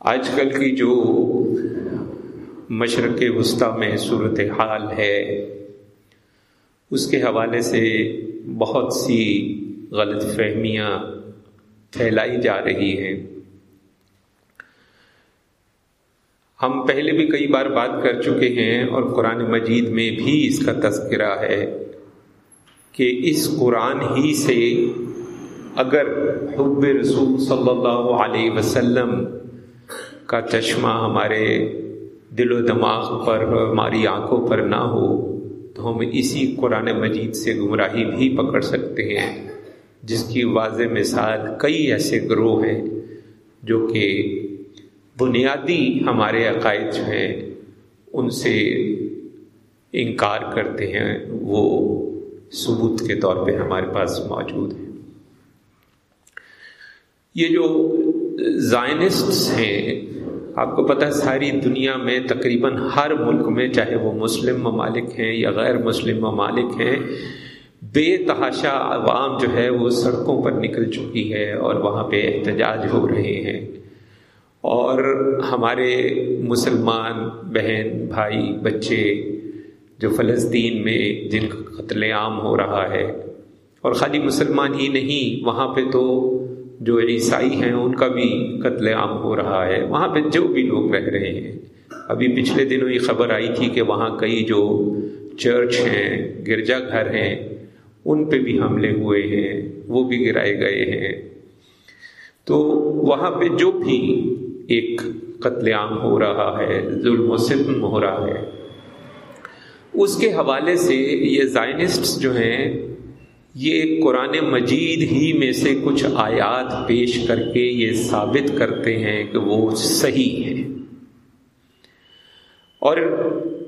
آج کل کی جو مشرق وسطی میں صورت حال ہے، اس کے حوالے سے بہت سی غلط فہمیاں پھیلائی جا رہی ہیں۔ ہم پہلے بھی کئی بار بات کر چکے ہیں اور قرآن مجید میں بھی اس کا تذکرہ ہے کہ اس قرآن ہی سے اگر حب رسول صلی اللہ علیہ وسلم کا چشمہ ہمارے دل و دماغ پر، ہماری آنکھوں پر نہ ہو، تو ہم اسی قرآن مجید سے گمراہی بھی پکڑ سکتے ہیں۔ جس کی واضح مثال کئی ایسے گروہ ہیں جو کہ بنیادی ہمارے عقائد جو ہیں، ان سے انکار کرتے ہیں۔ وہ ثبوت کے طور پہ ہمارے پاس موجود ہیں۔ یہ جو زائنسٹس ہیں۔ آپ کو پتہ ساری دنیا میں تقریباً ہر ملک میں چاہے وہ مسلم ممالک ہیں یا غیر مسلم ممالک ہیں، بے تحاشا عوام جو ہے وہ سڑکوں پر نکل چکی ہے اور وہاں پہ احتجاج ہو رہے ہیں۔ اور ہمارے مسلمان بہن، بھائی، بچے جو فلسطین میں جن کا قتل عام ہو رہا ہے، اور خالی مسلمان ہی نہیں، وہاں پہ تو جو عیسائی ہیں، ان کا بھی قتل عام ہو رہا ہے۔ وہاں پہ جو بھی لوگ رہ رہے ہیں۔ ابھی پچھلے دنوں یہ خبر آئی تھی کہ وہاں کئی جو چرچ ہیں، گرجا گھر ہیں، ان پہ بھی حملے ہوئے ہیں، وہ بھی گرائے گئے ہیں۔ تو وہاں پہ جو بھی ایک قتل عام ہو رہا ہے، ظلم و ستم ہو رہا ہے، اس کے حوالے سے یہ زائنسٹ جو ہیں یہ قرآن مجید ہی میں سے کچھ آیات پیش کر کے یہ ثابت کرتے ہیں کہ وہ صحیح ہیں۔ اور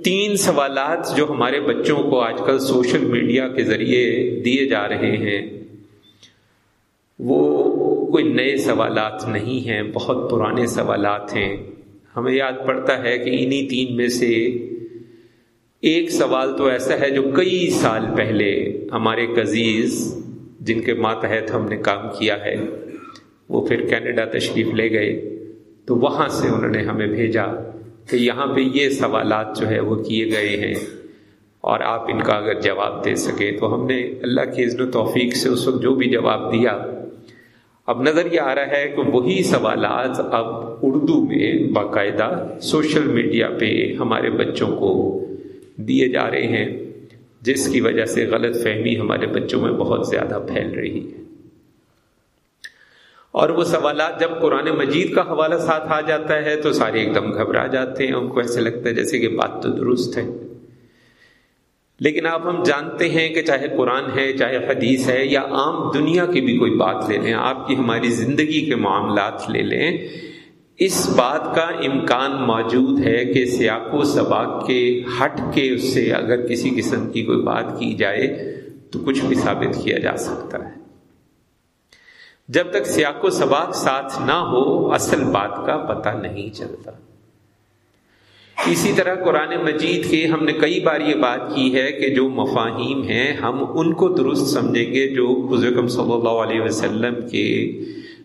تین سوالات جو ہمارے بچوں کو آج کل سوشل میڈیا کے ذریعے دیے جا رہے ہیں، وہ کوئی نئے سوالات نہیں ہیں، بہت پرانے سوالات ہیں۔ ہمیں یاد پڑتا ہے کہ انہی تین میں سے ایک سوال تو ایسا ہے جو کئی سال پہلے ہمارے عزیز جن کے ماتحت ہم نے کام کیا ہے، وہ پھر کینیڈا تشریف لے گئے۔ تو وہاں سے انہوں نے ہمیں بھیجا کہ یہاں پہ یہ سوالات جو ہے وہ کیے گئے ہیں اور آپ ان کا اگر جواب دے سکیں تو ہم نے اللہ کی عزن و توفیق سے اس وقت جو بھی جواب دیا، اب نظر یہ آ رہا ہے کہ وہی سوالات اب اردو میں باقاعدہ سوشل میڈیا پہ ہمارے بچوں کو دیے جا رہے ہیں، جس کی وجہ سے غلط فہمی ہمارے بچوں میں بہت زیادہ پھیل رہی ہے۔ اور وہ سوالات جب قرآن مجید کا حوالہ ساتھ آ جاتا ہے تو سارے ایک دم گھبرا جاتے ہیں، ان کو ایسے لگتا ہے جیسے کہ بات تو درست ہے۔ لیکن آپ ہم جانتے ہیں کہ چاہے قرآن ہے، چاہے حدیث ہے یا عام دنیا کی بھی کوئی بات لے لیں، آپ کی ہماری زندگی کے معاملات لے لیں اس بات کا امکان موجود ہے کہ سیاق و سباق کے ہٹ کے اس سے اگر کسی قسم کی کوئی بات کی جائے تو کچھ بھی ثابت کیا جا سکتا ہے۔ جب تک سیاق و سباق ساتھ نہ ہو، اصل بات کا پتہ نہیں چلتا۔ اسی طرح قرآن مجید کے ہم نے کئی بار یہ بات کی ہے کہ جو مفاہیم ہیں، ہم ان کو درست سمجھیں گے جو حضرت صلی اللہ علیہ وسلم کے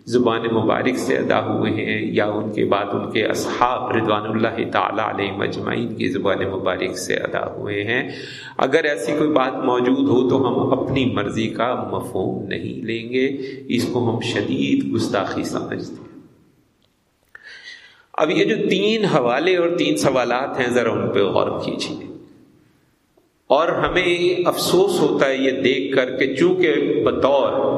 زبان مبارک سے ادا ہوئے ہیں یا ان کے بعد ان کے اصحاب ردوان اللہ تعالیٰ علیہ مجمعین کی زبان مبارک سے ادا ہوئے ہیں۔ اگر ایسی کوئی بات موجود ہو تو ہم اپنی مرضی کا مفہوم نہیں لیں گے۔ اس کو ہم شدید گستاخی سمجھتے ہیں۔ اب یہ جو تین حوالے اور تین سوالات ہیں، ذرا ان پہ غور کیجیے۔ اور ہمیں افسوس ہوتا ہے یہ دیکھ کر کہ چونکہ بطور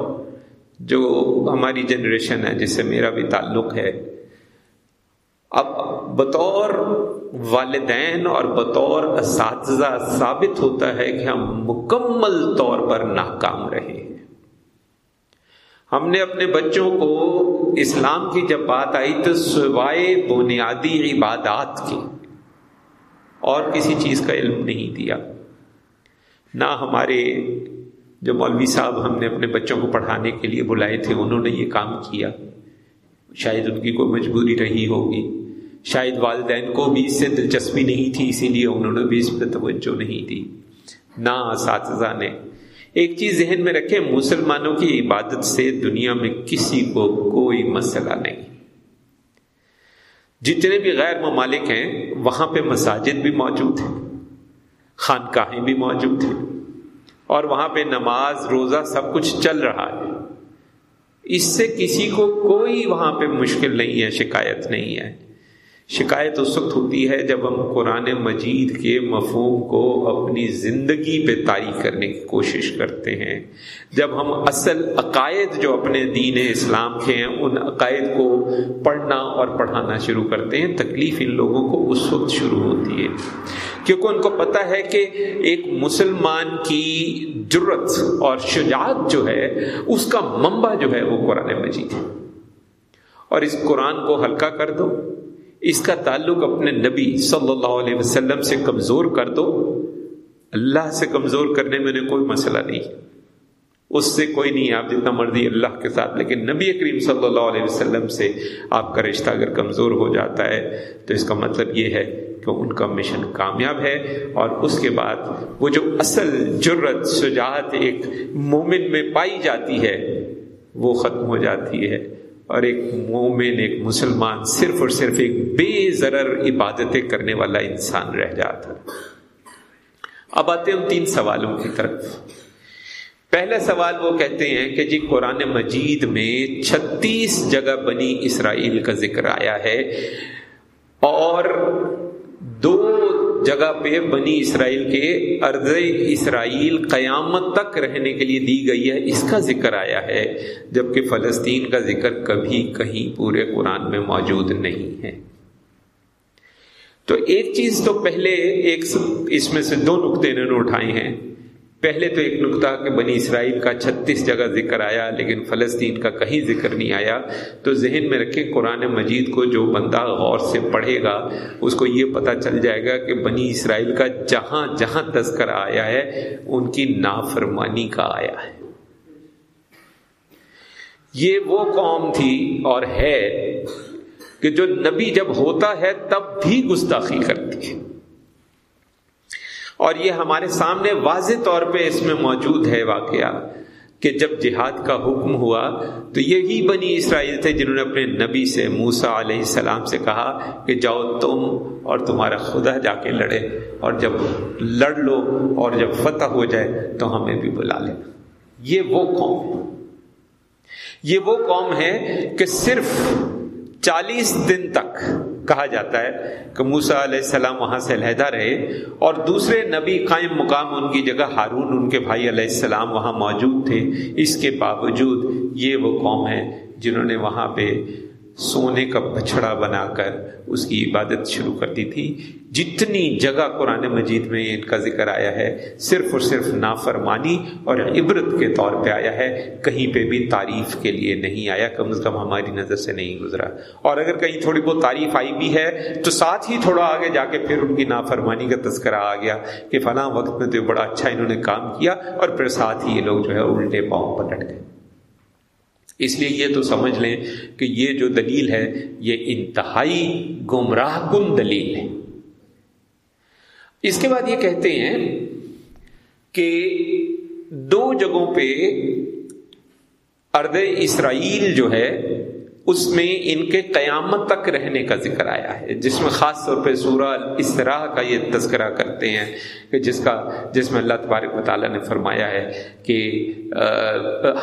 جو ہماری جنریشن ہے، جس سے میرا بھی تعلق ہے۔ اب بطور والدین اور بطور اساتذہ ثابت ہوتا ہے کہ ہم مکمل طور پر ناکام رہے ہیں۔ ہم نے اپنے بچوں کو اسلام کی جب بات آئی تو سوائے بنیادی عبادات کی اور کسی چیز کا علم نہیں دیا۔ نہ ہمارے جو مولوی صاحب ہم نے اپنے بچوں کو پڑھانے کے لیے بلائے تھے، انہوں نے یہ کام کیا۔ شاید ان کی کوئی مجبوری رہی ہوگی۔ شاید والدین کو بھی اس سے دلچسپی نہیں تھی، اسی لیے انہوں نے بھی اس پہ توجہ نہیں دی۔ نہ اساتذہ نے۔ ایک چیز ذہن میں رکھے مسلمانوں کی عبادت سے دنیا میں کسی کو کوئی مسئلہ نہیں۔ جتنے بھی غیر ممالک ہیں، وہاں پہ مساجد بھی موجود ہیں، خانقاہیں بھی موجود ہیں۔ اور وہاں پہ نماز، روزہ سب کچھ چل رہا ہے۔ اس سے کسی کو کوئی وہاں پہ مشکل نہیں ہے، شکایت نہیں ہے۔ شکایت اس وقت ہوتی ہے جب ہم قرآن مجید کے مفہوم کو اپنی زندگی پہ طاری کرنے کی کوشش کرتے ہیں۔ جب ہم اصل عقائد جو اپنے دین اسلام کے ہیں، ان عقائد کو پڑھنا اور پڑھانا شروع کرتے ہیں، تکلیف ان لوگوں کو اس وقت شروع ہوتی ہے۔ کیونکہ ان کو پتہ ہے کہ ایک مسلمان کی جرت اور شجاعت جو ہے، اس کا منبع جو ہے وہ قرآن مجید ہے۔ اور اس قرآن کو ہلکا کر دو۔ اس کا تعلق اپنے نبی صلی اللہ علیہ وسلم سے کمزور کر دو۔ اللہ سے کمزور کرنے میں کوئی مسئلہ نہیں۔ اس سے کوئی نہیں، آپ جتنا مرضی اللہ کے ساتھ، لیکن نبی کریم صلی اللہ علیہ وسلم سے آپ کا رشتہ اگر کمزور ہو جاتا ہے، تو اس کا مطلب یہ ہے کہ ان کا مشن کامیاب ہے۔ اور اس کے بعد وہ جو اصل جرت شجاعت ایک مومن میں پائی جاتی ہے، وہ ختم ہو جاتی ہے۔ اور ایک مومن، ایک مسلمان صرف اور صرف ایک بے ضرر عبادتیں کرنے والا انسان رہ جاتا اب آتے ہیں تین سوالوں کی طرف۔ پہلا سوال وہ کہتے ہیں کہ جی قرآن مجید میں چھتیس جگہ بنی اسرائیل کا ذکر آیا ہے اور دو جگہ پہ بنی اسرائیل کے ارض اسرائیل قیامت تک رہنے کے لیے دی گئی ہے، اس کا ذکر آیا ہے، جبکہ فلسطین کا ذکر کبھی کہیں پورے قرآن میں موجود نہیں ہے۔ تو ایک چیز تو پہلے ایک اس میں سے دو نقطے انہوں نے اٹھائے ہیں۔ پہلے تو ایک نقطہ کہ بنی اسرائیل کا چھتیس جگہ ذکر آیا، لیکن فلسطین کا کہیں ذکر نہیں آیا۔ تو ذہن میں رکھے قرآن مجید کو جو بندہ غور سے پڑھے گا، اس کو یہ پتہ چل جائے گا کہ بنی اسرائیل کا جہاں جہاں تذکر آیا ہے، ان کی نافرمانی کا آیا ہے۔ یہ وہ قوم تھی اور ہے کہ جو نبی جب ہوتا ہے، تب بھی گستاخی کرتی ہے۔ اور یہ ہمارے سامنے واضح طور پہ اس میں موجود ہے واقعہ کہ جب جہاد کا حکم ہوا تو یہی بنی اسرائیل تھے جنہوں نے اپنے نبی سے موسا علیہ السلام سے کہا کہ جاؤ تم اور تمہارا خدا جا کے لڑے اور جب لڑ لو اور جب فتح ہو جائے تو ہمیں بھی بلا لے یہ وہ قوم یہ وہ قوم ہے کہ صرف چالیس دن تک کہا جاتا ہے کہ موسا علیہ السلام وہاں سے علیحدہ رہے اور دوسرے نبی قائم مقام ان کی جگہ ہارون ان کے بھائی علیہ السلام وہاں موجود تھے۔ اس کے باوجود یہ وہ قوم ہے جنہوں نے وہاں پہ سونے کا بچڑا بنا کر اس کی عبادت شروع کر دی تھی۔ جتنی جگہ قرآن مجید میں ان کا ذکر آیا ہے، صرف اور صرف نافرمانی اور عبرت کے طور پہ آیا ہے، کہیں پہ بھی تعریف کے لیے نہیں آیا، کم از کم ہماری نظر سے نہیں گزرا۔ اور اگر کہیں تھوڑی بہت تعریف آئی بھی ہے، تو ساتھ ہی تھوڑا آگے جا کے پھر ان کی نافرمانی کا تذکرہ آ گیا کہ فلاں وقت میں تو بڑا اچھا انہوں نے کام کیا اور پھر ساتھ ہی یہ لوگ جو ہے الٹے پاؤں پلٹ گئے۔ اس لیے یہ تو سمجھ لیں کہ یہ جو دلیل ہے، یہ انتہائی گمراہ کن دلیل ہے۔ اس کے بعد یہ کہتے ہیں کہ دو جگہوں پہ ارد اسرائیل جو ہے اس میں ان کے قیامت تک رہنے کا ذکر آیا ہے۔ جس میں خاص طور پہ سورہ اس طرح کا یہ تذکرہ کرتے ہیں کہ جس کا جس میں اللہ تبارک و تعالیٰ نے فرمایا ہے کہ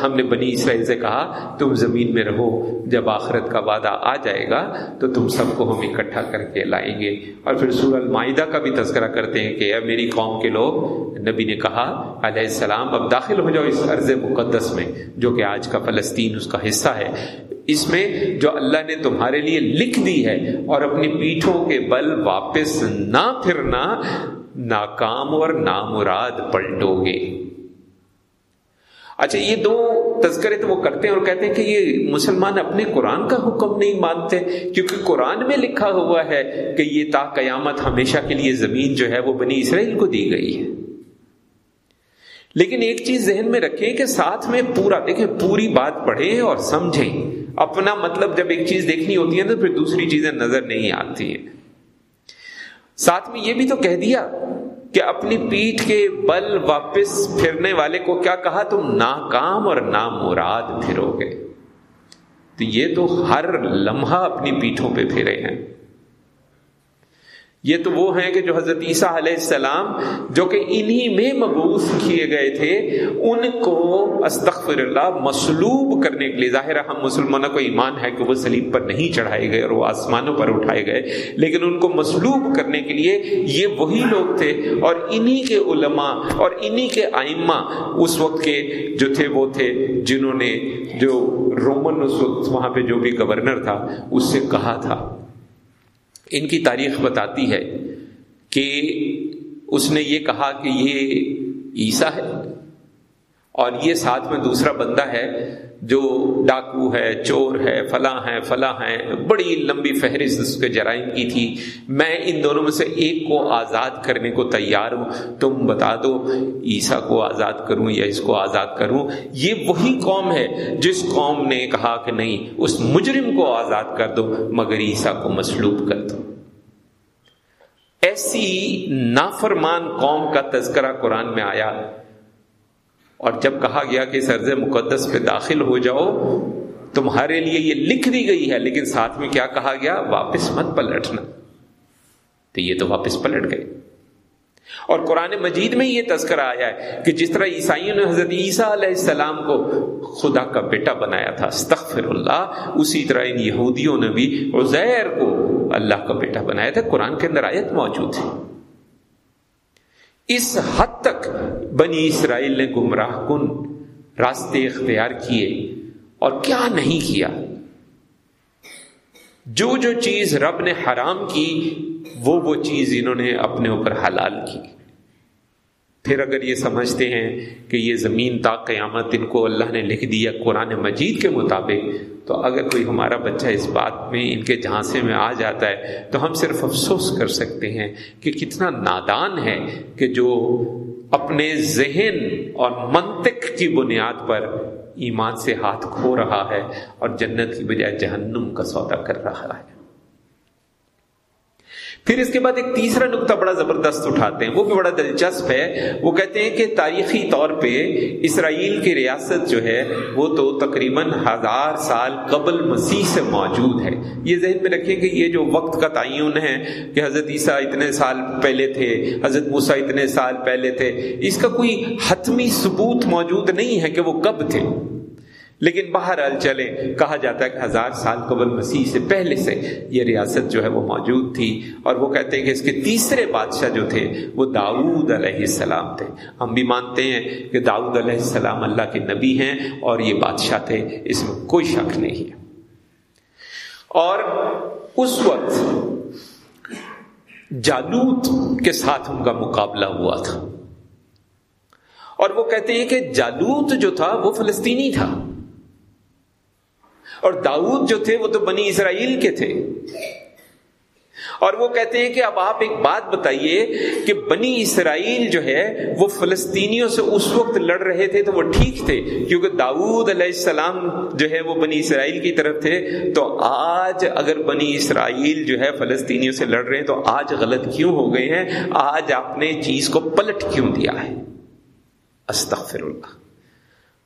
ہم نے بنی اسرائیل سے کہا، تم زمین میں رہو، جب آخرت کا وعدہ آ جائے گا تو تم سب کو ہم اکٹھا کر کے لائیں گے۔ اور پھر سورہ المائدہ کا بھی تذکرہ کرتے ہیں کہ اے میری قوم کے لوگ، نبی نے کہا، علیہ السلام، اب داخل ہو جاؤ اس عرض مقدس میں، جو کہ آج کا فلسطین اس کا حصہ ہے۔ اس میں جو اللہ نے تمہارے لیے لکھ دی ہے اور اپنی پیٹھوں کے بل واپس نہ پھرنا، ناکام اور نامراد پلٹو گے۔ اچھا یہ دو تذکرے تو وہ کرتے ہیں اور کہتے ہیں کہ یہ مسلمان اپنے قرآن کا حکم نہیں مانتے، کیونکہ قرآن میں لکھا ہوا ہے کہ یہ تا قیامت ہمیشہ کے لیے زمین جو ہے وہ بنی اسرائیل کو دی گئی ہے۔ لیکن ایک چیز ذہن میں رکھیں کہ ساتھ میں پورا، دیکھیں، پوری بات پڑھیں اور سمجھیں۔ اپنا مطلب جب ایک چیز دیکھنی ہوتی ہے تو پھر دوسری چیزیں نظر نہیں آتی ہیں۔ ساتھ میں یہ بھی تو کہہ دیا کہ اپنی پیٹھ کے بل واپس پھرنے والے کو کیا کہا؟ تم ناکام اور نامراد پھرو گے۔ تو یہ تو ہر لمحہ اپنی پیٹھوں پہ پھرے ہیں۔ یہ تو وہ ہیں کہ جو حضرت عیسیٰ علیہ السلام جو کہ انہی میں مبوس کیے گئے تھے، ان کو استغفر اللہ مسلوب کرنے کے لیے، ظاہر ہم مسلمانوں کو ایمان ہے کہ وہ سلیب پر نہیں چڑھائے گئے اور وہ آسمانوں پر اٹھائے گئے، لیکن ان کو مسلوب کرنے کے لیے یہ وہی لوگ تھے اور انہی کے علماء اور انہی کے آئمہ اس وقت کے جو تھے وہ تھے جنہوں نے جو رومن اس وقت وہاں پہ جو بھی گورنر تھا، اس سے کہا تھا۔ ان کی تاریخ بتاتی ہے کہ اس نے یہ کہا کہ یہ عیسیٰ ہے۔ اور یہ ساتھ میں دوسرا بندہ ہے جو ڈاکو ہے، چور ہے، فلاں ہے فلاں ہے بڑی لمبی فہرست اس کے جرائم کی تھی۔ میں ان دونوں میں سے ایک کو آزاد کرنے کو تیار ہوں۔ تم بتا دو، عیسیٰ کو آزاد کروں یا اس کو آزاد کروں؟ یہ وہی قوم ہے جس قوم نے کہا کہ نہیں، اس مجرم کو آزاد کر دو، مگر عیسیٰ کو مسلوب کر دو۔ ایسی نافرمان قوم کا تذکرہ قرآن میں آیا۔ اور جب کہا گیا کہ سرز مقدس پہ داخل ہو جاؤ، تمہارے لیے یہ لکھ دی گئی ہے، لیکن ساتھ میں کیا کہا گیا؟ واپس مت پلٹنا۔ تو یہ تو واپس پلٹ گئے۔ اور قرآن مجید میں یہ تذکرہ آیا ہے کہ جس طرح عیسائیوں نے حضرت عیسیٰ علیہ السلام کو خدا کا بیٹا بنایا تھا، استغفر اللہ، اسی طرح ان یہودیوں نے بھی عزیر کو اللہ کا بیٹا بنایا تھا۔ قرآن کے اندر آیت موجود تھی۔ اس حد تک بنی اسرائیل نے گمراہ کن راستے اختیار کیے اور کیا نہیں کیا؟ جو جو چیز رب نے حرام کی، وہ وہ چیز انہوں نے اپنے اوپر حلال کی۔ پھر اگر یہ سمجھتے ہیں کہ یہ زمین تا قیامت ان کو اللہ نے لکھ دیا قرآن مجید کے مطابق، تو اگر کوئی ہمارا بچہ اس بات میں، ان کے جھانسے میں آ جاتا ہے، تو ہم صرف افسوس کر سکتے ہیں کہ کتنا نادان ہے کہ جو اپنے ذہن اور منطق کی بنیاد پر ایمان سے ہاتھ کھو رہا ہے اور جنت کی بجائے جہنم کا سودا کر رہا ہے۔ پھر اس کے بعد ایک تیسرا نقطہ بڑا زبردست اٹھاتے ہیں، وہ بھی بڑا دلچسپ ہے۔ وہ کہتے ہیں کہ تاریخی طور پہ اسرائیل کی ریاست جو ہے، وہ تو تقریباً ہزار سال قبل مسیح سے موجود ہے۔ یہ ذہن میں رکھیں کہ یہ جو وقت کا تعین ہے کہ حضرت عیسیٰ اتنے سال پہلے تھے، حضرت موسیٰ اتنے سال پہلے تھے، اس کا کوئی حتمی ثبوت موجود نہیں ہے کہ وہ کب تھے۔ لیکن باہر چلے کہا جاتا ہے کہ ہزار سال قبل مسیح سے پہلے سے یہ ریاست جو ہے وہ موجود تھی اور وہ کہتے ہیں کہ اس کے تیسرے بادشاہ جو تھے وہ داؤد علیہ السلام تھے۔ ہم بھی مانتے ہیں کہ داؤد علیہ السلام اللہ کے نبی ہیں اور یہ بادشاہ تھے، اس میں کوئی شک نہیں ہے۔ اور اس وقت جالوت کے ساتھ ان کا مقابلہ ہوا تھا۔ اور وہ کہتے ہیں کہ جالوت جو تھا وہ فلسطینی تھا۔ اور داؤد جو تھے وہ تو بنی اسرائیل کے تھے۔ اور وہ کہتے ہیں کہ اب آپ ایک بات بتائیے کہ بنی اسرائیل جو ہے وہ فلسطینیوں سے اس وقت لڑ رہے تھے تو وہ ٹھیک تھے؟ کیونکہ داود علیہ السلام جو ہے وہ بنی اسرائیل کی طرف تھے، تو آج اگر بنی اسرائیل جو ہے فلسطینیوں سے لڑ رہے ہیں تو آج غلط کیوں ہو گئے ہیں؟ آج آپ نے چیز کو پلٹ کیوں دیا ہے؟ استغفر اللہ۔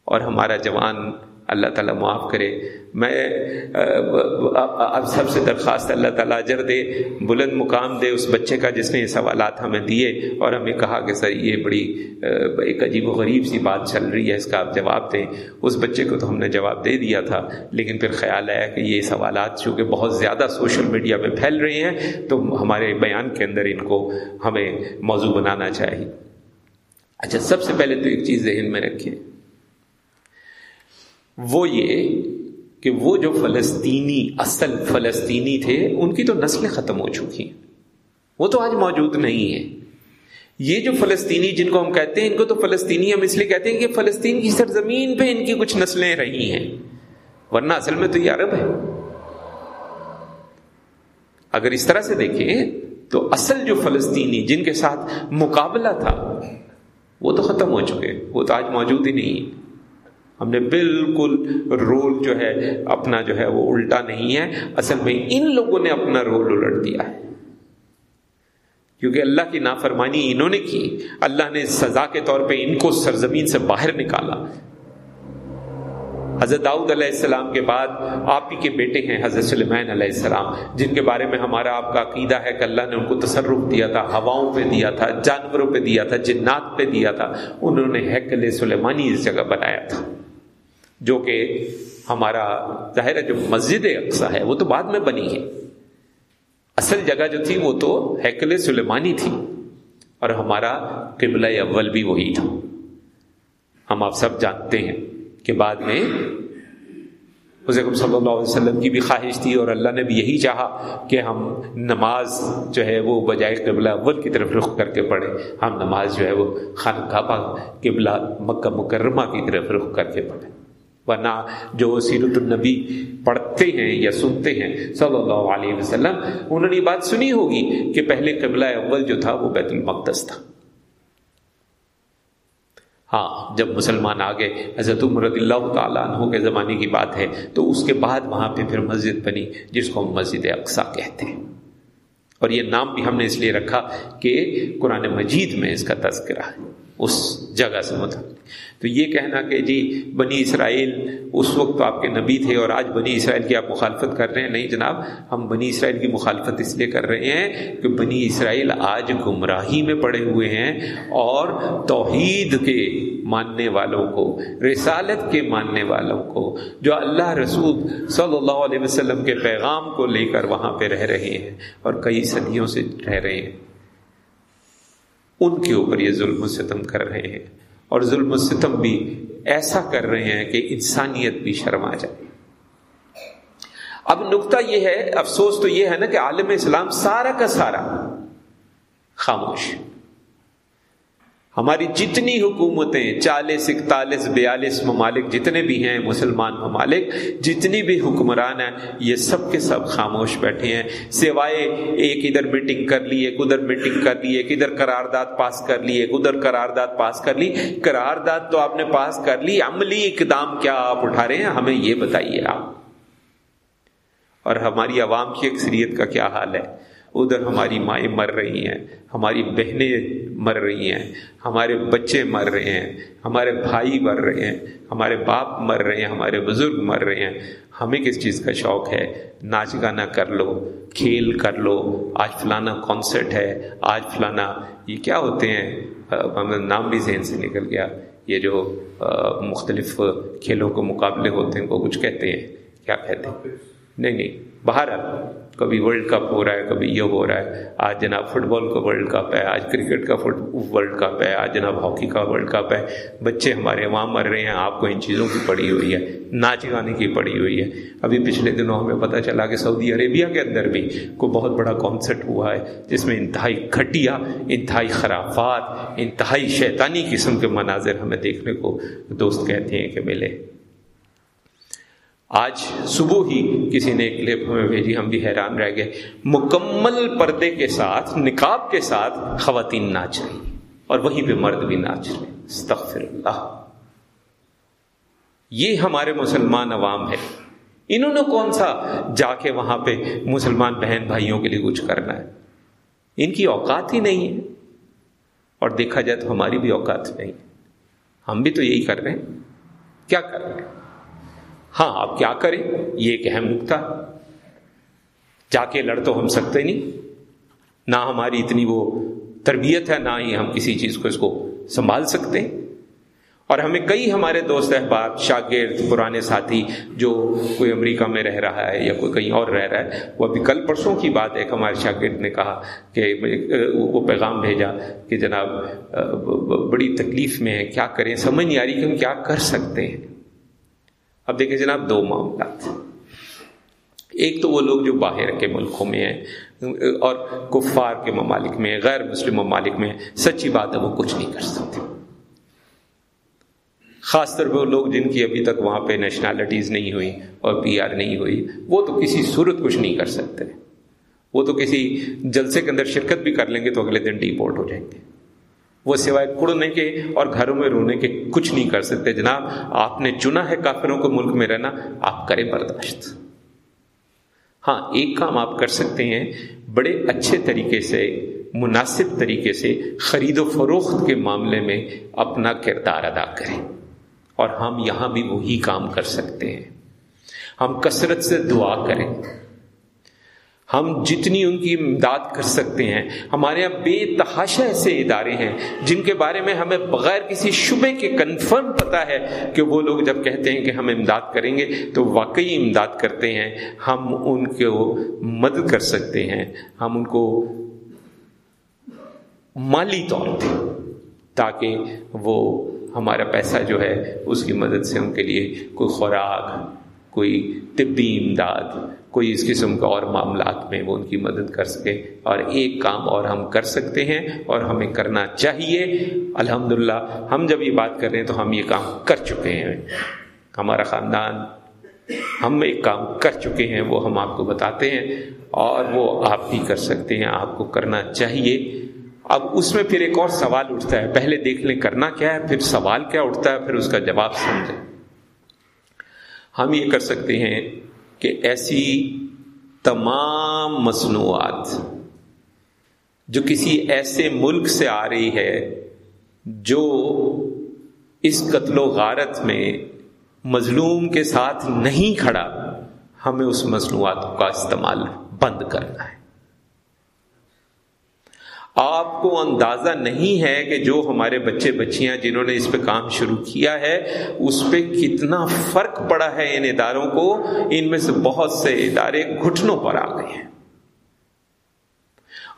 اور ہمارا جوان اللہ تعالیٰ معاف کرے۔ میں اب سب سے درخواست اللہ تعالیٰ اجر دے، بلند مقام دے اس بچے کا جس نے یہ سوالات ہمیں دیے اور ہمیں کہا کہ سر یہ بڑی ایک عجیب و غریب سی بات چل رہی ہے، اس کا آپ جواب دیں۔ اس بچے کو تو ہم نے جواب دے دیا تھا، لیکن پھر خیال آیا کہ یہ سوالات چونکہ بہت زیادہ سوشل میڈیا میں پھیل رہے ہیں، تو ہمارے بیان کے اندر ان کو ہمیں موضوع بنانا چاہیے۔ اچھا سب سے پہلے تو ایک چیز ذہن میں رکھیں وہ یہ کہ وہ جو فلسطینی، اصل فلسطینی تھے، ان کی تو نسلیں ختم ہو چکی ہیں۔ وہ تو آج موجود نہیں ہیں۔ یہ جو فلسطینی جن کو ہم کہتے ہیں، ان کو تو فلسطینی ہم اس لیے کہتے ہیں کہ فلسطین کی سرزمین پہ ان کی کچھ نسلیں رہی ہیں۔ ورنہ اصل میں تو یہ عرب ہے اگر اس طرح سے دیکھیں تو اصل جو فلسطینی جن کے ساتھ مقابلہ تھا، وہ تو ختم ہو چکے۔ وہ تو آج موجود ہی نہیں ہم نے بالکل رول جو ہے، اپنا جو ہے وہ الٹا نہیں ہے۔ اصل میں ان لوگوں نے اپنا رول الٹ دیا ہے۔ کیونکہ اللہ کی نافرمانی انہوں نے کی۔ اللہ نے سزا کے طور پہ ان کو سرزمین سے باہر نکالا۔ حضرت داؤد علیہ السلام کے بعد آپ ہی کے بیٹے ہیں حضرت سلیمان علیہ السلام، جن کے بارے میں ہمارا آپ کا عقیدہ ہے کہ اللہ نے ان کو تصرف دیا تھا، ہواؤں پہ دیا تھا، جانوروں پہ دیا تھا، جنات پہ دیا تھا۔ انہوں نے حیکل سلیمانی اس جگہ بنایا تھا۔ جو کہ ہمارا ظاہر ہے جو مسجد اقسا ہے، وہ تو بعد میں بنی ہے۔ اصل جگہ جو تھی وہ تو حیکل سلیمانی تھی اور ہمارا قبلہ اول بھی وہی تھا۔ ہم آپ سب جانتے ہیں کہ بعد میں حضرت صلی اللہ علیہ وسلم کی بھی خواہش تھی اور اللہ نے بھی یہی چاہا کہ ہم نماز جو ہے وہ بجائے قبلہ اول کی طرف رخ کر کے پڑھیں۔ ہم نماز جو ہے وہ خان کعبہ قبلہ مکہ مکرمہ کی طرف رخ کر کے پڑھیں۔ ورنہ جو سیرت النبی پڑھتے ہیں یا سنتے ہیں صلی اللہ علیہ وسلم، انہوں نے یہ بات سنی ہوگی کہ پہلے قبلہ اول جو تھا وہ بیت المقدس تھا۔ ہاں جب مسلمان آ گئے حضرت رضی اللہ تعالیٰ عنہ کے زمانے کی بات ہے، تو اس کے بعد وہاں پہ پھر مسجد بنی، جس کو ہم مسجد اقسا کہتے ہیں۔ اور یہ نام بھی ہم نے اس لیے رکھا کہ قرآن مجید میں اس کا تذکرہ ہے، اس جگہ سے متعلق۔ تو یہ کہنا کہ جی بنی اسرائیل اس وقت تو آپ کے نبی تھے اور آج بنی اسرائیل کی آپ مخالفت کر رہے ہیں۔ نہیں جناب، ہم بنی اسرائیل کی مخالفت اس لیے کر رہے ہیں کہ بنی اسرائیل آج گمراہی میں پڑے ہوئے ہیں اور توحید کے ماننے والوں کو، رسالت کے ماننے والوں کو، جو اللہ رسول صلی اللہ علیہ وسلم کے پیغام کو لے کر وہاں پہ رہ رہے ہیں اور کئی صدیوں سے رہ رہے ہیں۔ ان کے اوپر یہ ظلم و ستم کر رہے ہیں۔ اور ظلم و ستم بھی ایسا کر رہے ہیں کہ انسانیت بھی شرما جائے۔ اب نقطہ یہ ہے، افسوس تو یہ ہے نا کہ عالم اسلام سارا کا سارا خاموش۔ ہماری جتنی حکومتیں چالیس، اکتالیس، بیالیس ممالک جتنے بھی ہیں، مسلمان ممالک، جتنی بھی حکمران ہیں، یہ سب کے سب خاموش بیٹھے ہیں۔ سوائے ایک ادھر میٹنگ کر لی، ایک ادھر میٹنگ کر لی، ایک ادھر قرارداد پاس کر لی، ایک ادھر قرارداد پاس کر لی۔ قرارداد تو آپ نے پاس کر لی، عملی اقدام کیا آپ اٹھا رہے ہیں؟ ہمیں یہ بتائیے آپ۔ اور ہماری عوام کی اکثریت کا کیا حال ہے؟ ادھر ہماری مائیں مر رہی ہیں ہماری بہنیں مر رہی ہیں ہمارے بچے مر رہے ہیں ہمارے بھائی مر رہے ہیں ہمارے باپ مر رہے ہیں ہمارے بزرگ مر رہے ہیں۔ ہمیں کس چیز کا شوق ہے؟ ناچ گانا کر لو کھیل کر لو آج فلانا کانسرٹ ہے آج فلانا۔ یہ کیا ہوتے ہیں؟ نام بھی ذہن سے نکل گیا۔ یہ جو مختلف کھیلوں کے مقابلے ہوتے ہیں ان کو کچھ کہتے ہیں۔ کیا کہتے ہیں؟ نہیں نہیں باہر کبھی ورلڈ کپ ہو رہا ہے، کبھی یہ ہو رہا ہے۔ آج جناب فٹ بال کا ورلڈ کپ ہے، آج کرکٹ کا فٹ ورلڈ کپ ہے، آج جناب ہاکی کا ورلڈ کپ ہے۔ بچے ہمارے وہاں مر رہے ہیں، آپ کو ان چیزوں کی پڑی ہوئی ہے، ناچ گانے کی پڑی ہوئی ہے۔ ابھی پچھلے دنوں ہمیں پتہ چلا کہ سعودی عربیہ کے اندر بھی کوئی بہت بڑا کانسرٹ ہوا ہے، جس میں انتہائی گھٹیا، انتہائی خرافات، انتہائی شیطانی قسم کے مناظر ہمیں دیکھنے کو دوست کہتے ہیں کہ ملے۔ آج صبح ہی کسی نے ایک کلپ ہمیں بھیجی، ہم بھی حیران رہ گئے۔ مکمل پردے کے ساتھ نکاب کے ساتھ خواتین ناچ رہی اور وہیں پہ مرد بھی ناچ رہے استغفر اللہ یہ ہمارے مسلمان عوام ہے۔ انہوں نے کون سا جا کے وہاں پہ مسلمان بہن بھائیوں کے لیے کچھ کرنا ہے؟ ان کی اوقات ہی نہیں ہے۔ اور دیکھا جائے تو ہماری بھی اوقات نہیں ہم بھی تو یہی کر رہے ہیں۔ کیا کر رہے ہیں؟ ہاں آپ کیا کریں؟ یہ ایک اہم نقطہ۔ جا کے لڑ تو ہم سکتے نہیں۔ نہ ہماری اتنی وہ تربیت ہے، نہ ہی ہم کسی چیز کو اس کو سنبھال سکتے۔ ہیں اور ہمیں کئی ہمارے دوست احباب، شاگرد، پرانے ساتھی جو کوئی امریکہ میں رہ رہا ہے یا کوئی کہیں اور رہ رہا ہے، وہ ابھی کل پرسوں کی بات ہے کہ ہمارے شاگرد نے کہا کہ وہ پیغام بھیجا کہ جناب بڑی تکلیف میں ہے کیا کریں؟ سمجھ نہیں آ رہی کہ ہم کیا کر سکتے ہیں۔ اب دیکھیں جناب، دو معاملات ایک تو وہ لوگ جو باہر کے ملکوں میں ہیں، اور کفار کے ممالک میں غیر مسلم ممالک میں سچی بات ہے، وہ کچھ نہیں کر سکتے۔ خاص طور پہ وہ لوگ جن کی ابھی تک وہاں پہ نیشنلٹیز نہیں ہوئی اور پی آر نہیں ہوئی، وہ تو کسی صورت کچھ نہیں کر سکتے۔ وہ تو کسی جلسے کے اندر شرکت بھی کر لیں گے تو اگلے دن ڈی پورٹ ہو جائیں گے۔ وہ سوائے کڑنے کے اور گھروں میں رونے کے کچھ نہیں کر سکتے۔ جناب، آپ نے چنا ہے کافروں کو ملک میں رہنا، آپ کریں برداشت۔ ہاں ایک کام آپ کر سکتے ہیں، بڑے اچھے طریقے سے، مناسب طریقے سے خرید و فروخت کے معاملے میں اپنا کردار ادا کریں۔ اور ہم یہاں بھی وہی کام کر سکتے ہیں۔ ہم کثرت سے دعا کریں۔ ہم جتنی ان کی امداد کر سکتے ہیں، ہمارے یہاں بے تحاشا ایسے ادارے ہیں جن کے بارے میں ہمیں بغیر کسی شبے کے کنفرم پتا ہے کہ وہ لوگ جب کہتے ہیں کہ ہم امداد کریں گے تو واقعی امداد کرتے ہیں، ہم ان کو مدد کر سکتے ہیں، ہم ان کو مالی طور پہ تاکہ وہ ہمارا پیسہ جو ہے اس کی مدد سے ان کے لیے کوئی خوراک کوئی طبی امداد کوئی اس قسم کا اور معاملات میں وہ ان کی مدد کر سکے۔ اور ایک کام اور ہم کر سکتے ہیں اور ہمیں کرنا چاہیے۔ الحمد ہم جب یہ بات کر رہے ہیں تو ہم یہ کام کر چکے ہیں۔ ہمارا خاندان، ہم ایک کام کر چکے ہیں، وہ ہم آپ کو بتاتے ہیں اور وہ آپ بھی کر سکتے ہیں، آپ کو کرنا چاہیے۔ اب اس میں پھر ایک اور سوال اٹھتا ہے۔ پہلے دیکھ لیں، کرنا کیا ہے؟ پھر سوال کیا اٹھتا ہے؟ پھر اس کا جواب سمجھیں۔ ہم یہ کر سکتے ہیں کہ ایسی تمام مصنوعات جو کسی ایسے ملک سے آ رہی ہے جو اس قتل و غارت میں مظلوم کے ساتھ نہیں کھڑا، ہمیں اس مصنوعات کا استعمال بند کرنا ہے۔ آپ کو اندازہ نہیں ہے کہ جو ہمارے بچے بچیاں جنہوں نے اس پہ کام شروع کیا ہے، اس پہ کتنا فرق پڑا ہے ان اداروں کو؟ ان میں سے بہت سے ادارے گھٹنوں پر آ گئے ہیں۔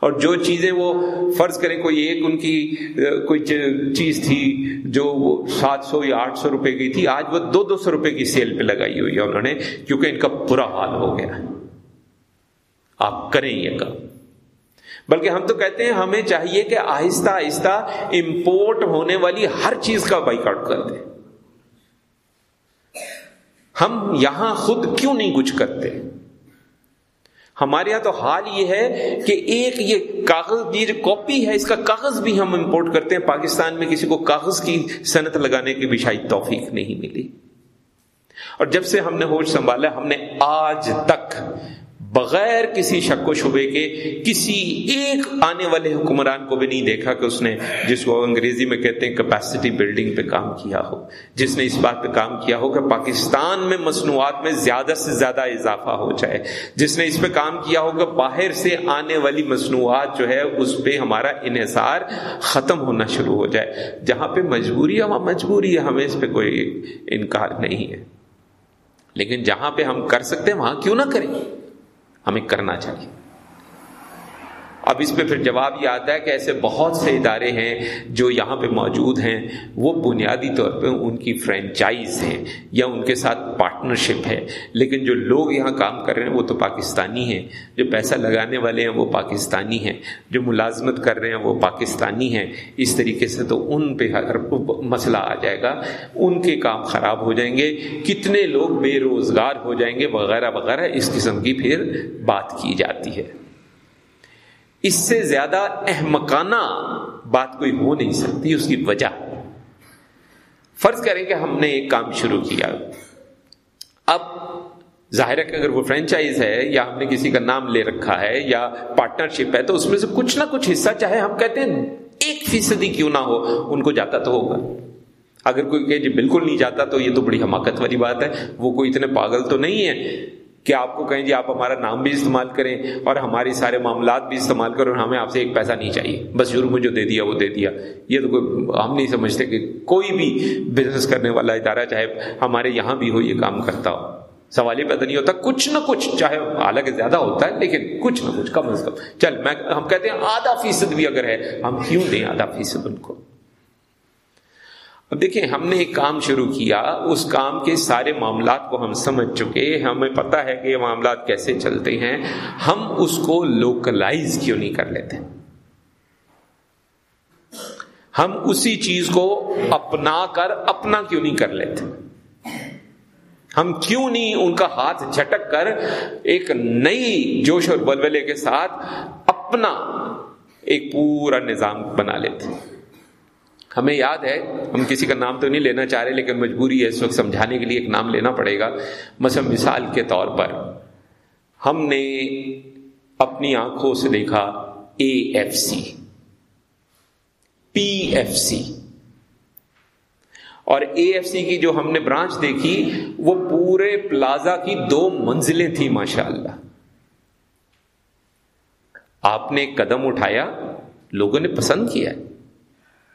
اور جو چیزیں وہ فرض کریں، کوئی ایک ان کی، کوئی چیز تھی جو وہ سات سو یا آٹھ سو روپے کی تھی، آج وہ دو دو سو روپے کی سیل پہ لگائی ہوئی ہے انہوں نے، کیونکہ ان کا برا حال ہو گیا۔ آپ کریں یہ کام۔ بلکہ ہم تو کہتے ہیں ہمیں چاہیے کہ آہستہ آہستہ امپورٹ ہونے والی ہر چیز کا بائک آؤٹ کر دیں۔ ہم یہاں خود کیوں نہیں کچھ کرتے؟ ہمارے یہاں تو حال یہ ہے کہ ایک یہ کاغذ یہ جو کاپی ہے، اس کا کاغذ بھی ہم امپورٹ کرتے ہیں۔ پاکستان میں کسی کو کاغذ کی صنعت لگانے کی بھی شاید توفیق نہیں ملی۔ اور جب سے ہم نے ہوش سنبھالا، ہم نے آج تک بغیر کسی شک و شبے کے کسی ایک آنے والے حکمران کو بھی نہیں دیکھا کہ اس نے جس کو انگریزی میں کہتے ہیں کیپیسٹی بلڈنگ پہ کام کیا ہو۔ جس نے اس بات پہ کام کیا ہو کہ پاکستان میں مصنوعات میں زیادہ سے زیادہ اضافہ ہو جائے۔ جس نے اس پہ کام کیا ہو کہ باہر سے آنے والی مصنوعات جو ہے اس پہ ہمارا انحصار ختم ہونا شروع ہو جائے۔ جہاں پہ مجبوری ہے، وہاں مجبوری ہے، ہمیں اس پہ کوئی انکار نہیں ہے۔ لیکن جہاں پہ ہم کر سکتے ہیں، وہاں کیوں نہ کریں؟ ہمیں کرنا چاہیے۔ اب اس پہ پھر جواب یہ آتا ہے کہ ایسے بہت سے ادارے ہیں جو یہاں پہ موجود ہیں، وہ بنیادی طور پہ ان کی فرینچائز ہیں یا ان کے ساتھ پارٹنرشپ ہے۔ لیکن جو لوگ یہاں کام کر رہے ہیں، وہ تو پاکستانی ہیں۔ جو پیسہ لگانے والے ہیں، وہ پاکستانی ہیں۔ جو ملازمت کر رہے ہیں، وہ پاکستانی ہیں۔ اس طریقے سے تو ان پہ مسئلہ آ جائے گا، ان کے کام خراب ہو جائیں گے۔ کتنے لوگ بے روزگار ہو جائیں گے، وغیرہ وغیرہ، اس قسم کی پھر بات کی جاتی ہے۔ اس سے زیادہ احمقانہ بات کوئی ہو نہیں سکتی، اس کی وجہ۔ فرض کریں کہ ہم نے ایک کام شروع کیا۔ اب ظاہر ہے کہ اگر وہ فرینچائز ہے یا ہم نے کسی کا نام لے رکھا ہے یا پارٹنرشپ ہے تو اس میں سے کچھ نہ کچھ حصہ چاہے ہم کہتے ہیں ایک فیصدی کیوں نہ ہو، ان کو جاتا تو ہوگا۔ اگر کوئی کہ جی بالکل نہیں جاتا تو یہ تو بڑی حماقت والی بات ہے، وہ کوئی اتنے پاگل تو نہیں ہے کہ آپ کو کہیں جی آپ ہمارا نام بھی استعمال کریں اور ہماری سارے معاملات بھی استعمال کریں اور ہمیں آپ سے ایک پیسہ نہیں چاہیے۔ بس جرم جو دے دیا، وہ دے دیا۔ یہ تو کوئی ہم نہیں سمجھتے کہ کوئی بھی بزنس کرنے والا ادارہ چاہے ہمارے یہاں بھی ہو، یہ کام کرتا ہو۔ سوال ہی پیدا نہیں ہوتا، کچھ نہ کچھ چاہے، حالانکہ زیادہ ہوتا ہے، لیکن کچھ نہ کچھ کم از کم۔ چل، میں ہم کہتے ہیں آدھا فیصد بھی اگر ہے، ہم کیوں دیں آدھا فیصد ان کو؟ اب دیکھیں، ہم نے ایک کام شروع کیا، اس کام کے سارے معاملات کو ہم سمجھ چکے، ہمیں پتا ہے کہ یہ معاملات کیسے چلتے ہیں، ہم اس کو لوکلائز کیوں نہیں کر لیتے؟ ہم اسی چیز کو اپنا کر اپنا کیوں نہیں کر لیتے؟ ہم کیوں نہیں ان کا ہاتھ جھٹک کر ایک نئی جوش اور بلبلے کے ساتھ اپنا ایک پورا نظام بنا لیتے؟ ہمیں یاد ہے، ہم کسی کا نام تو نہیں لینا چاہ رہے، لیکن مجبوری ہے اس وقت سمجھانے کے لیے ایک نام لینا پڑے گا۔ مثلا مثال کے طور پر، ہم نے اپنی آنکھوں سے دیکھا اے ایف سی پی ایف سی اور اے ایف سی کی جو ہم نے برانچ دیکھی، وہ پورے پلازا کی دو منزلیں تھیں ماشاء اللہ آپ نے قدم اٹھایا، لوگوں نے پسند کیا۔ ہے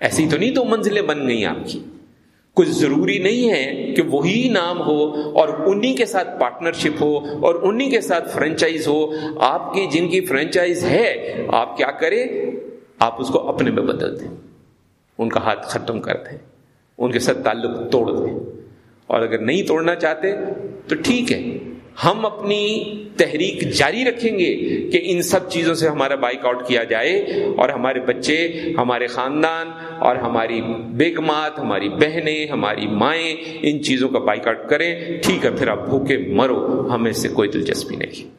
ایسی تو نہیں دو منزلیں بن گئی آپ کی۔ کچھ ضروری نہیں ہے کہ وہی نام ہو اور انہی کے ساتھ پارٹنرشپ ہو اور انہی کے ساتھ فرینچائز ہو۔ آپ کی جن کی فرینچائز ہے، آپ کیا کریں؟ آپ اس کو اپنے میں بدل دیں۔ ان کا ہاتھ ختم کر دیں۔ ان کے ساتھ تعلق توڑ دیں۔ اور اگر نہیں توڑنا چاہتے تو ٹھیک ہے۔ ہم اپنی تحریک جاری رکھیں گے کہ ان سب چیزوں سے ہمارا بائک آؤٹ کیا جائے اور ہمارے بچے، ہمارے خاندان اور ہماری بیگمات، ہماری بہنیں، ہماری مائیں ان چیزوں کا بائک آؤٹ کریں۔ ٹھیک ہے، پھر آپ بھوکے مرو، ہمیں سے کوئی دلچسپی نہیں۔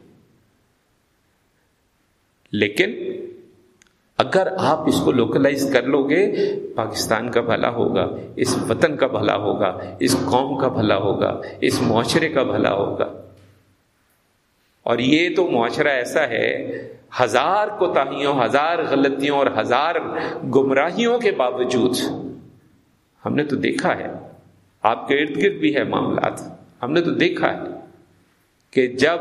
لیکن اگر آپ اس کو لوکلائز کر لو گے، پاکستان کا بھلا ہوگا، اس وطن کا بھلا ہوگا، اس قوم کا بھلا ہوگا، اس معاشرے کا بھلا ہوگا۔ اور یہ تو معاشرہ ایسا ہے، ہزار کوتاہیوں، ہزار غلطیوں اور ہزار گمراہیوں کے باوجود ہم نے تو دیکھا ہے۔ آپ کے ارد گرد بھی ہے معاملات۔ ہم نے تو دیکھا ہے کہ جب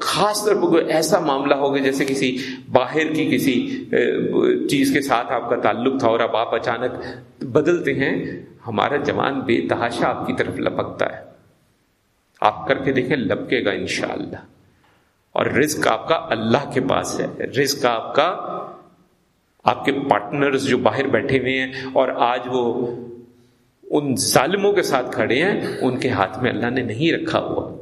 خاص طور پر کوئی ایسا معاملہ ہوگا جیسے کسی باہر کی کسی چیز کے ساتھ آپ کا تعلق تھا اور اب آپ اچانک بدلتے ہیں، ہمارا جوان بے تحاشا آپ کی طرف لپکتا ہے۔ آپ کر کے دیکھیں، لپکے گا انشاءاللہ۔ اور رزق آپ کا اللہ کے پاس ہے۔ رزق آپ کا، آپ کے پارٹنرز جو باہر بیٹھے ہوئے ہیں اور آج وہ ان ظالموں کے ساتھ کھڑے ہیں، ان کے ہاتھ میں اللہ نے نہیں رکھا ہوا۔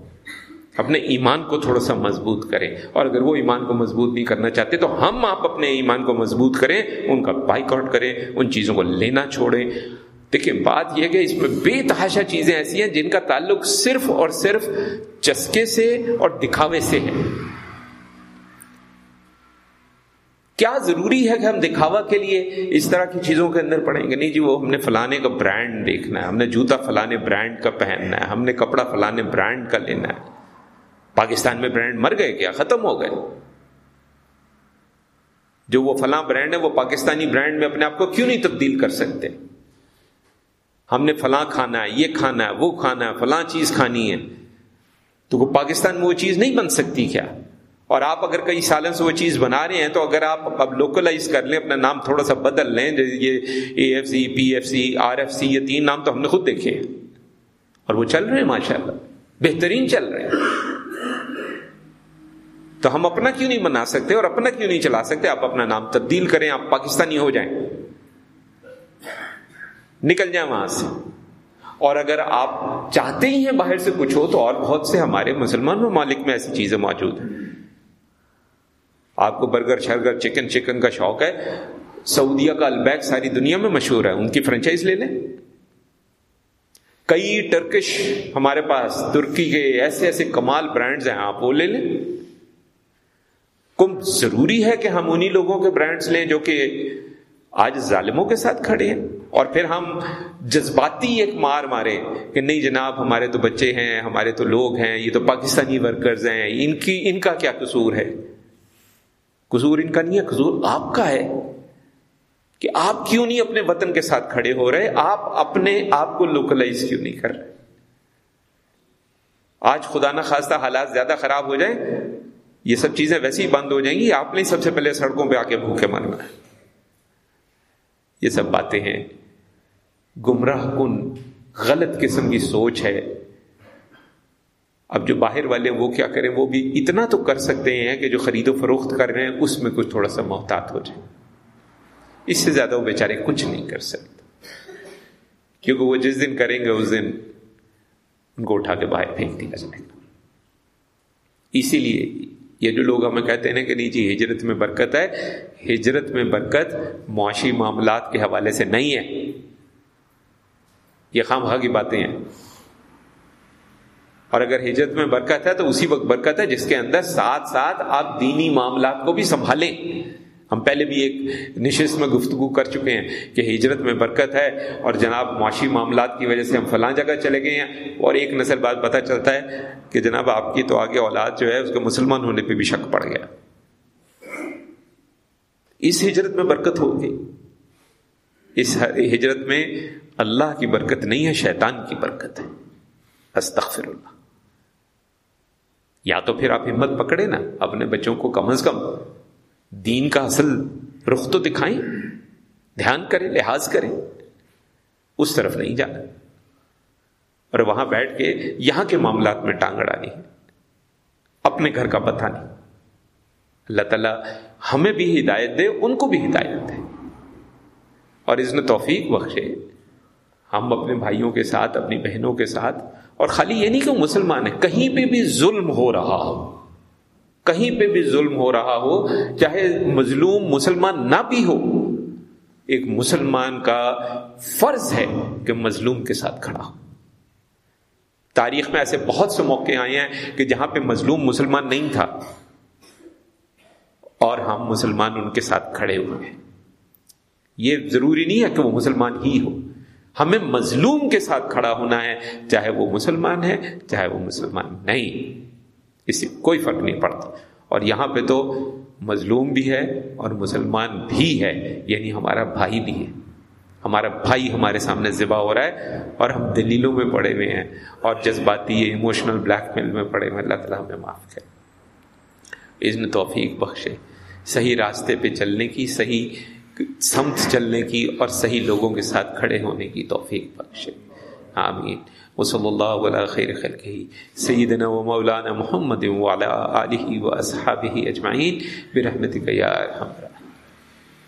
اپنے ایمان کو تھوڑا سا مضبوط کریں۔ اور اگر وہ ایمان کو مضبوط نہیں کرنا چاہتے تو ہم آپ اپنے ایمان کو مضبوط کریں، ان کا بائک آؤٹ کریں، ان چیزوں کو لینا چھوڑیں۔ دیکھیں بات یہ کہ اس میں بے تحاشا چیزیں ایسی ہیں جن کا تعلق صرف اور صرف چسکے سے اور دکھاوے سے ہے۔ کیا ضروری ہے کہ ہم دکھاوا کے لیے اس طرح کی چیزوں کے اندر پڑیں گے؟ نہیں جی وہ ہم نے فلانے کا برانڈ دیکھنا ہے، ہم نے جوتا فلانے برانڈ کا پہننا ہے، ہم نے کپڑا فلانے برانڈ کا لینا ہے۔ پاکستان میں برانڈ مر گئے کیا؟ ختم ہو گئے۔ جو وہ فلاں برانڈ ہے، وہ پاکستانی برانڈ میں اپنے آپ کو کیوں نہیں تبدیل کر سکتے؟ ہم نے فلاں کھانا ہے، یہ کھانا ہے، وہ کھانا ہے، فلاں چیز کھانی ہے۔ تو وہ پاکستان میں وہ چیز نہیں بن سکتی کیا؟ اور آپ اگر کئی سالوں سے وہ چیز بنا رہے ہیں، تو اگر آپ اب لوکلائز کر لیں، اپنا نام تھوڑا سا بدل لیں یہ A F C P F C R F C یہ تین نام تو ہم نے خود دیکھے ہیں۔ اور وہ چل رہے ہیں ماشاء اللہ بہترین چل رہے ہیں۔ تو ہم اپنا کیوں نہیں بنا سکتے اور اپنا کیوں نہیں چلا سکتے؟ آپ اپنا نام تبدیل کریں، آپ پاکستانی ہو جائیں۔ نکل جائیں وہاں سے۔ اور اگر آپ چاہتے ہی ہیں باہر سے کچھ ہو تو اور بہت سے ہمارے مسلمان ممالک میں ایسی چیزیں موجود ہیں۔ آپ کو برگر، شرگر، چکن چکن کا شوق ہے۔ سعودیہ کا البیک ساری دنیا میں مشہور ہے۔ ان کی فرنچائز لے لیں۔ کئی ٹرکش ہمارے پاس ترکی کے ایسے ایسے کمال برانڈز ہیں، آپ وہ لے لیں۔ کم ضروری ہے کہ ہم انہی لوگوں کے برانڈز لیں جو کہ آج ظالموں کے ساتھ کھڑے ہیں۔ اور پھر ہم جذباتی ایک مار مارے کہ نہیں جناب، ہمارے تو بچے ہیں، ہمارے تو لوگ ہیں، یہ تو پاکستانی ورکرز ہیں، ان کی، ان کا کیا قصور ہے؟ قصور ان کا نہیں ہے، قصور آپ کا ہے کہ آپ کیوں نہیں اپنے وطن کے ساتھ کھڑے ہو رہے؟ آپ اپنے آپ کو لوکلائز کیوں نہیں کر رہے؟ آج خدا نہ خواستہ حالات زیادہ خراب ہو جائیں، یہ سب چیزیں ویسے ہی بند ہو جائیں گی، آپ نے سب سے پہلے سڑکوں پہ آ کے بھوکے مرنا ہے۔ یہ سب باتیں ہیں۔ گمراہ کن، غلط قسم کی سوچ ہے۔ اب جو باہر والے وہ کیا کریں؟ وہ بھی اتنا تو کر سکتے ہیں کہ جو خرید و فروخت کر رہے ہیں، اس میں کچھ تھوڑا سا محتاط ہو جائے۔ اس سے زیادہ وہ بیچارے کچھ نہیں کر سکتے۔ کیونکہ وہ جس دن کریں گے، اس دن ان کو اٹھا کے باہر پھینک دیا جائے۔ گا اسی لیے یہ جو لوگ ہمیں کہتے ہیں کہ نہیں جی ہجرت میں برکت ہے، ہجرت میں برکت معاشی معاملات کے حوالے سے نہیں ہے۔ یہ خام خواہ کی باتیں ہیں۔ اور اگر ہجرت میں برکت ہے تو اسی وقت برکت ہے جس کے اندر ساتھ ساتھ آپ دینی معاملات کو بھی سنبھالیں۔ ہم پہلے بھی ایک نشست میں گفتگو کر چکے ہیں کہ ہجرت میں برکت ہے اور جناب معاشی معاملات کی وجہ سے ہم فلاں جگہ چلے گئے ہیں اور ایک نسل بعد پتہ چلتا ہے کہ جناب آپ کی تو آگے اولاد جو ہے اس کے مسلمان ہونے پہ بھی شک پڑ گیا۔ اس ہجرت میں برکت ہوگی اس ہجرت میں اللہ کی برکت نہیں ہے، شیطان کی برکت ہے۔ استغفر اللہ یا تو پھر آپ ہمت پکڑے نا اپنے بچوں کو کم از کم دین کا اصل رخ تو دکھائیں، دھیان کریں، لحاظ کریں، اس طرف نہیں جانا۔ اور وہاں بیٹھ کے یہاں کے معاملات میں ٹانگ اڑانی ہے اپنے گھر کا پتہ نہیں۔ اللہ تعالیٰ ہمیں بھی ہدایت دے، ان کو بھی ہدایت دے۔ اور اس نے توفیق بخشے۔ ہم اپنے بھائیوں کے ساتھ، اپنی بہنوں کے ساتھ، اور خالی یہ نہیں کہ مسلمان ہے کہیں پہ بھی ظلم ہو رہا ہو۔ کہیں پہ بھی ظلم ہو رہا ہو، چاہے مظلوم مسلمان نہ بھی ہو، ایک مسلمان کا فرض ہے کہ مظلوم کے ساتھ کھڑا ہو۔ تاریخ میں ایسے بہت سے موقع آئے ہیں کہ جہاں پہ مظلوم مسلمان نہیں تھا، اور ہم مسلمان ان کے ساتھ کھڑے ہوئے ہیں۔ یہ ضروری نہیں ہے کہ وہ مسلمان ہی ہو۔ ہمیں مظلوم کے ساتھ کھڑا ہونا ہے، چاہے وہ مسلمان ہے، چاہے وہ مسلمان نہیں۔ سے کوئی فرق نہیں پڑتا۔ اور یہاں پہ تو مظلوم بھی ہے اور مسلمان بھی ہے یعنی ہمارا بھائی بھی ہے۔ ہمارا بھائی ہمارے سامنے ذبح ہو رہا ہے اور ہم دلیلوں میں پڑے ہوئے ہیں اور جذباتی ایموشنل بلیک میل میں پڑے ہوئے اللہ تعالیٰ ہمیں معاف کرے۔ اس میں توفیق بخشے۔ صحیح راستے پہ چلنے کی، صحیح سمت چلنے کی اور صحیح لوگوں کے ساتھ کھڑے ہونے کی توفیق بخشے۔ آمین۔ وصلی اللہ علیہ خیر خلقہ۔ سیدنا و مولانا محمد وعلى آلہ و اصحابہ اجمعین۔ برحمتک یا ارحم